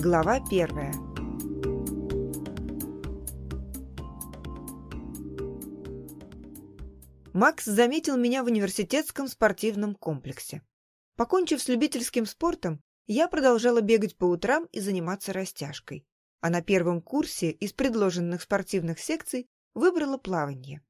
Глава первая. Макс заметил меня в университетском спортивном комплексе. Покончив с любительским спортом, я продолжала бегать по утрам и заниматься растяжкой. А на первом курсе из предложенных спортивных секций выбрала плавание.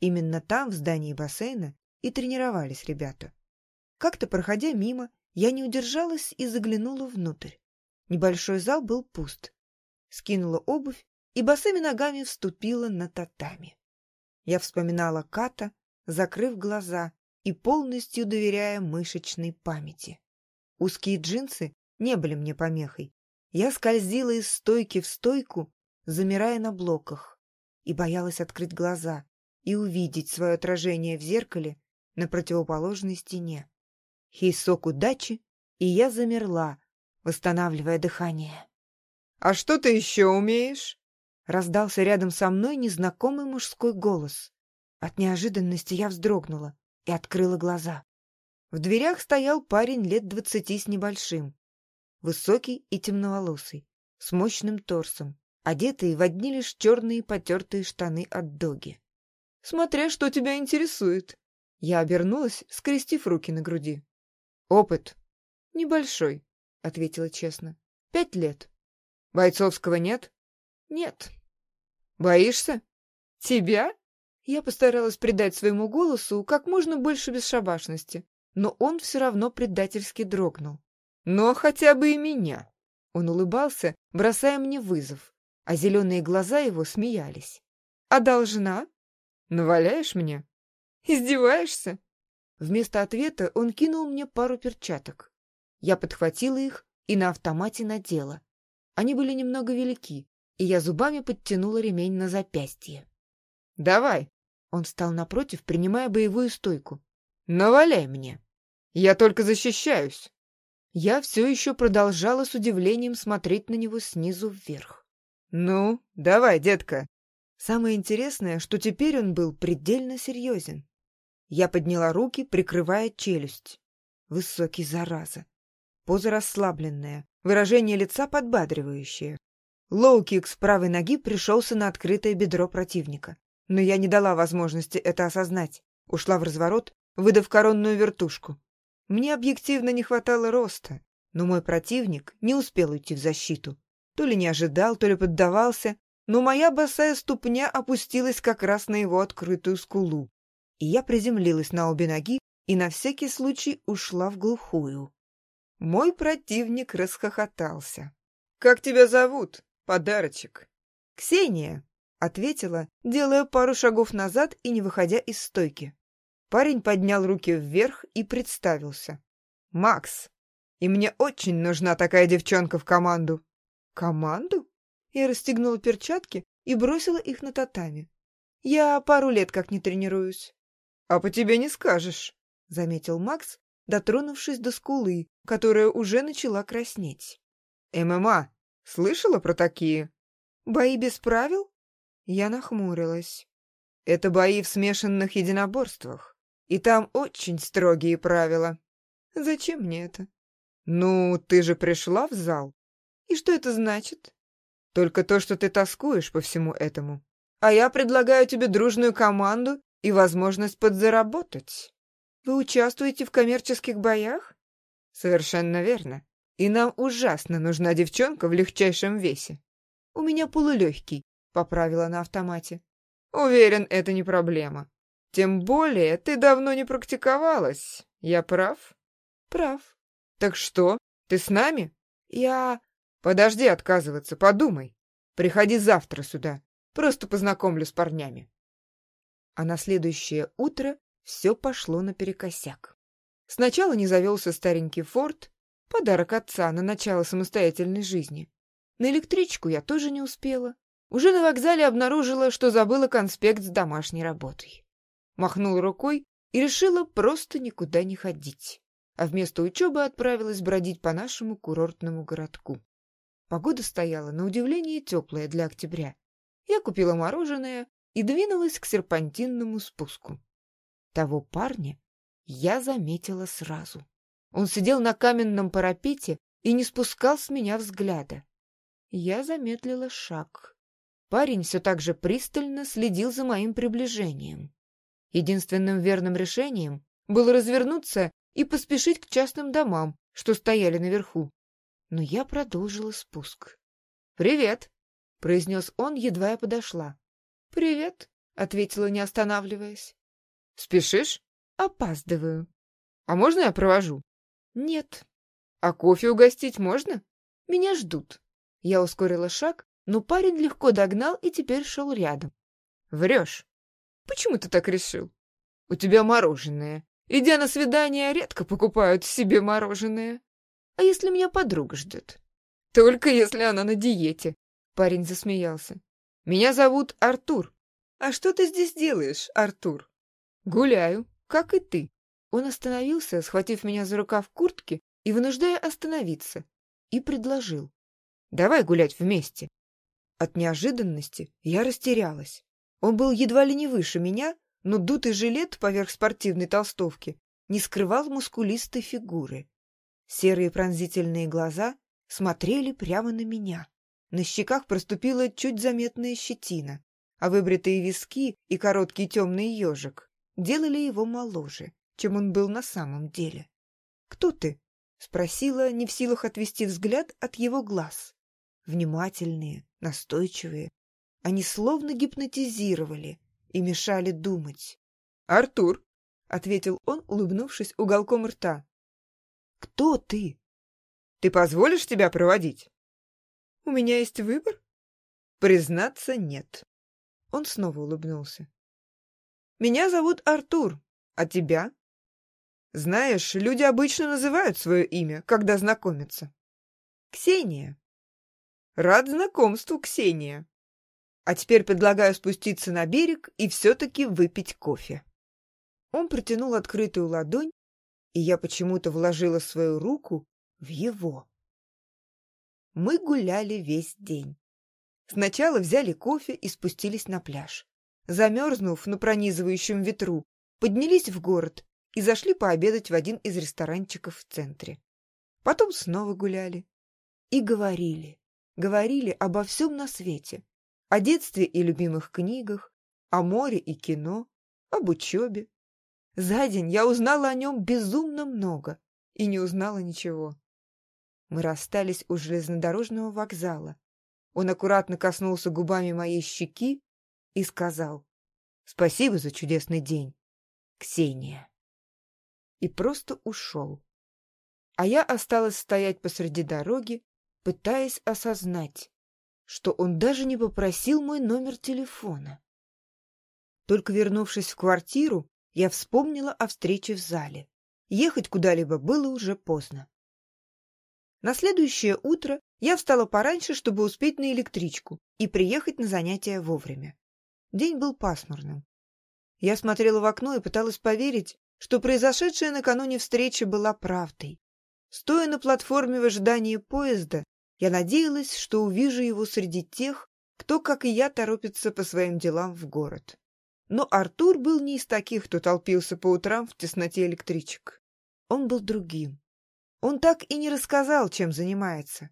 Именно там, в здании бассейна, и тренировались ребята. Как-то, проходя мимо, я не удержалась и заглянула внутрь. Небольшой зал был пуст. Скинула обувь и босыми ногами вступила на татами. Я вспоминала Ката, закрыв глаза и полностью доверяя мышечной памяти. Узкие джинсы не были мне помехой. Я скользила из стойки в стойку, замирая на блоках, и боялась открыть глаза и увидеть свое отражение в зеркале на противоположной стене. Хейсок удачи, и я замерла, восстанавливая дыхание. «А что ты еще умеешь?» Раздался рядом со мной незнакомый мужской голос. От неожиданности я вздрогнула и открыла глаза. В дверях стоял парень лет двадцати с небольшим. Высокий и темноволосый, с мощным торсом, одетый в одни лишь черные потертые штаны от доги. «Смотря, что тебя интересует». Я обернулась, скрестив руки на груди. «Опыт?» «Небольшой», — ответила честно. «Пять лет». «Бойцовского нет?» «Нет». «Боишься?» «Тебя?» Я постаралась придать своему голосу как можно больше бесшабашности, но он все равно предательски дрогнул. «Но хотя бы и меня!» Он улыбался, бросая мне вызов, а зеленые глаза его смеялись. «А должна?» «Наваляешь мне?» «Издеваешься?» Вместо ответа он кинул мне пару перчаток. Я подхватила их и на автомате надела. Они были немного велики, и я зубами подтянула ремень на запястье. «Давай!» Он встал напротив, принимая боевую стойку. «Наваляй мне! Я только защищаюсь!» Я все еще продолжала с удивлением смотреть на него снизу вверх. «Ну, давай, детка!» Самое интересное, что теперь он был предельно серьезен. Я подняла руки, прикрывая челюсть. Высокий, зараза. Поза расслабленная, выражение лица подбадривающее. Лоу-кик с правой ноги пришелся на открытое бедро противника но я не дала возможности это осознать. Ушла в разворот, выдав коронную вертушку. Мне объективно не хватало роста, но мой противник не успел уйти в защиту. То ли не ожидал, то ли поддавался, но моя босая ступня опустилась как раз на его открытую скулу. И я приземлилась на обе ноги и на всякий случай ушла в глухую. Мой противник расхохотался. «Как тебя зовут, подарочек?» «Ксения», Ответила, делая пару шагов назад и не выходя из стойки. Парень поднял руки вверх и представился. «Макс, и мне очень нужна такая девчонка в команду». «Команду?» Я расстегнула перчатки и бросила их на татами. «Я пару лет как не тренируюсь». «А по тебе не скажешь», — заметил Макс, дотронувшись до скулы, которая уже начала краснеть. «ММА. Слышала про такие?» «Бои без правил?» Я нахмурилась. Это бои в смешанных единоборствах, и там очень строгие правила. Зачем мне это? Ну, ты же пришла в зал. И что это значит? Только то, что ты тоскуешь по всему этому. А я предлагаю тебе дружную команду и возможность подзаработать. Вы участвуете в коммерческих боях? Совершенно верно. И нам ужасно нужна девчонка в легчайшем весе. У меня полулегкий, поправила на автомате. Уверен, это не проблема. Тем более ты давно не практиковалась. Я прав? Прав. Так что, ты с нами? Я... Подожди отказываться, подумай. Приходи завтра сюда. Просто познакомлю с парнями. А на следующее утро все пошло наперекосяк. Сначала не завелся старенький форт, подарок отца на начало самостоятельной жизни. На электричку я тоже не успела. Уже на вокзале обнаружила, что забыла конспект с домашней работой. Махнула рукой и решила просто никуда не ходить, а вместо учебы отправилась бродить по нашему курортному городку. Погода стояла, на удивление, теплая для октября. Я купила мороженое и двинулась к серпантинному спуску. Того парня я заметила сразу. Он сидел на каменном парапете и не спускал с меня взгляда. Я замедлила шаг. Парень все так же пристально следил за моим приближением. Единственным верным решением было развернуться и поспешить к частным домам, что стояли наверху. Но я продолжила спуск. «Привет!» — произнес он, едва я подошла. «Привет!» — ответила, не останавливаясь. «Спешишь?» «Опаздываю». «А можно я провожу?» «Нет». «А кофе угостить можно?» «Меня ждут». Я ускорила шаг, но парень легко догнал и теперь шел рядом. «Врешь». «Почему ты так решил?» «У тебя мороженое. Идя на свидание, редко покупают себе мороженое». «А если меня подруга ждет?» «Только если она на диете», — парень засмеялся. «Меня зовут Артур». «А что ты здесь делаешь, Артур?» «Гуляю, как и ты». Он остановился, схватив меня за рукав куртки и вынуждая остановиться, и предложил. «Давай гулять вместе». От неожиданности я растерялась. Он был едва ли не выше меня, но дутый жилет поверх спортивной толстовки не скрывал мускулистой фигуры. Серые пронзительные глаза смотрели прямо на меня. На щеках проступила чуть заметная щетина, а выбритые виски и короткий темный ежик делали его моложе, чем он был на самом деле. «Кто ты?» — спросила, не в силах отвести взгляд от его глаз. Внимательные, настойчивые. Они словно гипнотизировали и мешали думать. «Артур!» — ответил он, улыбнувшись уголком рта. «Кто ты?» «Ты позволишь тебя проводить?» «У меня есть выбор?» «Признаться, нет». Он снова улыбнулся. «Меня зовут Артур, а тебя?» «Знаешь, люди обычно называют свое имя, когда знакомятся». «Ксения». «Рад знакомству, Ксения». «А теперь предлагаю спуститься на берег и все-таки выпить кофе». Он протянул открытую ладонь, и я почему-то вложила свою руку в его. Мы гуляли весь день. Сначала взяли кофе и спустились на пляж. Замерзнув на пронизывающем ветру, поднялись в город и зашли пообедать в один из ресторанчиков в центре. Потом снова гуляли и говорили. Говорили обо всем на свете. О детстве и любимых книгах, о море и кино, об учебе. За день я узнала о нем безумно много и не узнала ничего. Мы расстались у железнодорожного вокзала. Он аккуратно коснулся губами моей щеки и сказал «Спасибо за чудесный день, Ксения». И просто ушел. А я осталась стоять посреди дороги, пытаясь осознать, что он даже не попросил мой номер телефона. Только вернувшись в квартиру, я вспомнила о встрече в зале. Ехать куда-либо было уже поздно. На следующее утро я встала пораньше, чтобы успеть на электричку и приехать на занятия вовремя. День был пасмурным. Я смотрела в окно и пыталась поверить, что произошедшая накануне встреча была правдой. Стоя на платформе в ожидании поезда, я надеялась, что увижу его среди тех, кто, как и я, торопится по своим делам в город. Но Артур был не из таких, кто толпился по утрам в тесноте электричек. Он был другим. Он так и не рассказал, чем занимается.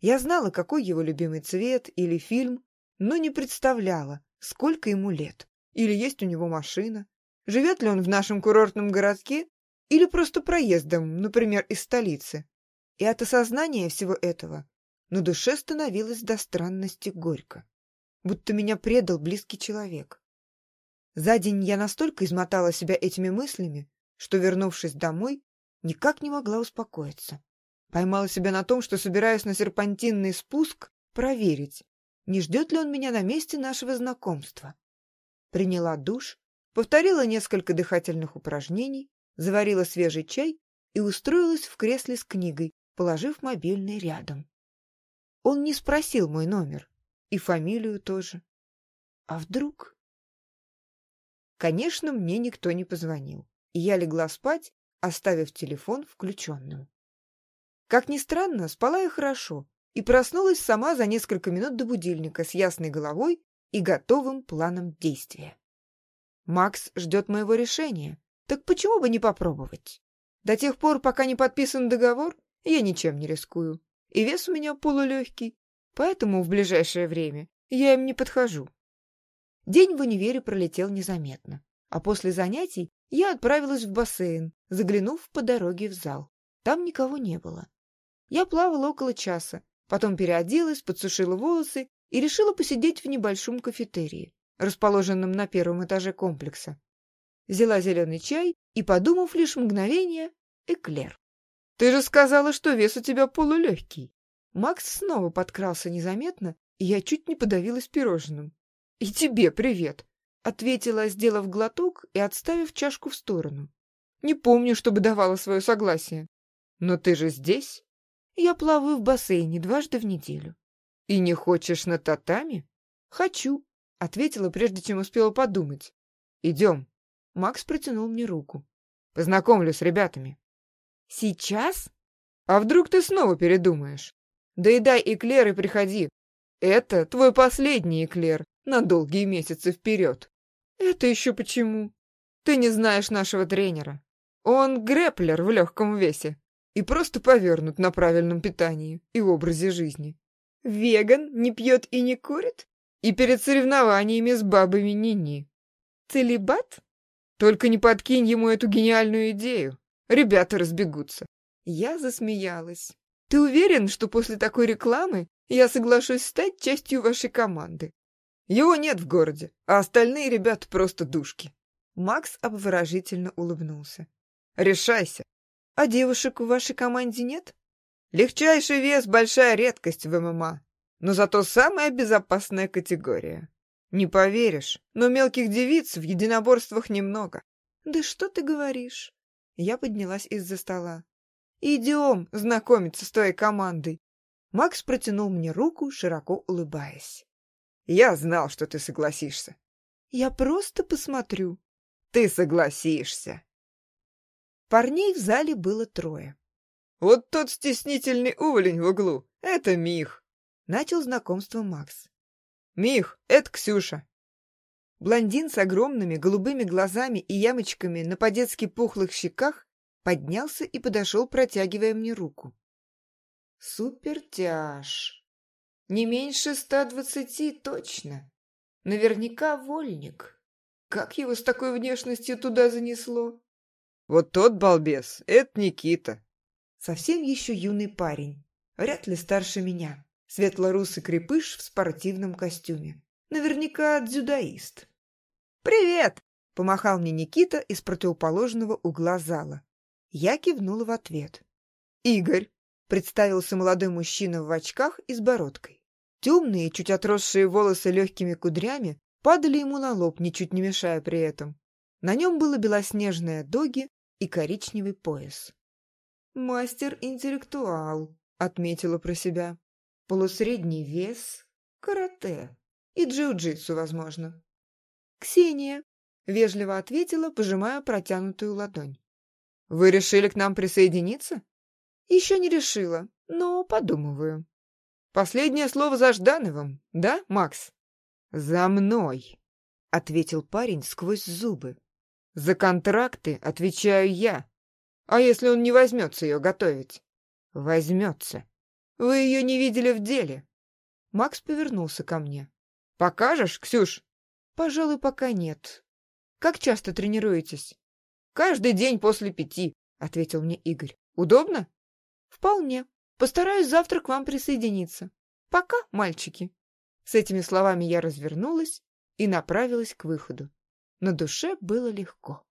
Я знала, какой его любимый цвет или фильм, но не представляла, сколько ему лет, или есть у него машина, живет ли он в нашем курортном городке или просто проездом, например, из столицы. И от осознания всего этого на душе становилось до странности горько, будто меня предал близкий человек. За день я настолько измотала себя этими мыслями, что, вернувшись домой, никак не могла успокоиться. Поймала себя на том, что собираюсь на серпантинный спуск проверить, не ждет ли он меня на месте нашего знакомства. Приняла душ, повторила несколько дыхательных упражнений, заварила свежий чай и устроилась в кресле с книгой, положив мобильный рядом. Он не спросил мой номер, и фамилию тоже. А вдруг? Конечно, мне никто не позвонил, и я легла спать, оставив телефон включенным. Как ни странно, спала я хорошо и проснулась сама за несколько минут до будильника с ясной головой и готовым планом действия. Макс ждет моего решения, так почему бы не попробовать? До тех пор, пока не подписан договор, я ничем не рискую, и вес у меня полулегкий, поэтому в ближайшее время я им не подхожу. День в универе пролетел незаметно, а после занятий я отправилась в бассейн, заглянув по дороге в зал. Там никого не было. Я плавала около часа, потом переоделась, подсушила волосы и решила посидеть в небольшом кафетерии, расположенном на первом этаже комплекса. Взяла зеленый чай и, подумав лишь мгновение, эклер. «Ты же сказала, что вес у тебя полулегкий!» Макс снова подкрался незаметно, и я чуть не подавилась пирожным. «И тебе привет!» — ответила, сделав глоток и отставив чашку в сторону. «Не помню, чтобы давала свое согласие. Но ты же здесь?» «Я плаваю в бассейне дважды в неделю». «И не хочешь на татами?» «Хочу», — ответила, прежде чем успела подумать. «Идем». Макс протянул мне руку. «Познакомлю с ребятами». «Сейчас?» «А вдруг ты снова передумаешь? Доедай эклер и приходи. Это твой последний эклер на долгие месяцы вперед». «Это еще почему?» «Ты не знаешь нашего тренера. Он грэплер в легком весе и просто повернут на правильном питании и образе жизни. Веган, не пьет и не курит? И перед соревнованиями с бабами ни-ни. Целебат? Только не подкинь ему эту гениальную идею. Ребята разбегутся. Я засмеялась. Ты уверен, что после такой рекламы я соглашусь стать частью вашей команды? Его нет в городе, а остальные ребята просто душки. Макс обворожительно улыбнулся. Решайся. А девушек в вашей команде нет? Легчайший вес — большая редкость в ММА, но зато самая безопасная категория. Не поверишь, но мелких девиц в единоборствах немного. Да что ты говоришь? Я поднялась из-за стола. «Идем знакомиться с твоей командой!» Макс протянул мне руку, широко улыбаясь. «Я знал, что ты согласишься». «Я просто посмотрю». «Ты согласишься». Парней в зале было трое. «Вот тот стеснительный уволень в углу — это Мих!» Начал знакомство Макс. «Мих, это Ксюша!» Блондин с огромными голубыми глазами и ямочками на по-детски пухлых щеках поднялся и подошел, протягивая мне руку. Супертяж. Не меньше ста двадцати точно. Наверняка вольник. Как его с такой внешностью туда занесло? Вот тот балбес, это Никита. Совсем еще юный парень. Вряд ли старше меня. Светлорусый крепыш в спортивном костюме. Наверняка дзюдоист. «Привет!» — помахал мне Никита из противоположного угла зала. Я кивнула в ответ. «Игорь!» — представился молодой мужчина в очках и с бородкой. Темные, чуть отросшие волосы легкими кудрями падали ему на лоб, ничуть не мешая при этом. На нем было белоснежное доги и коричневый пояс. «Мастер-интеллектуал», — отметила про себя. «Полусредний вес, карате и джиу-джитсу, возможно». «Ксения», — вежливо ответила, пожимая протянутую ладонь. «Вы решили к нам присоединиться?» «Еще не решила, но подумываю». «Последнее слово за Ждановым, да, Макс?» «За мной», — ответил парень сквозь зубы. «За контракты отвечаю я. А если он не возьмется ее готовить?» «Возьмется. Вы ее не видели в деле». Макс повернулся ко мне. «Покажешь, Ксюш?» «Пожалуй, пока нет. Как часто тренируетесь?» «Каждый день после пяти», — ответил мне Игорь. «Удобно?» «Вполне. Постараюсь завтра к вам присоединиться. Пока, мальчики». С этими словами я развернулась и направилась к выходу. На душе было легко.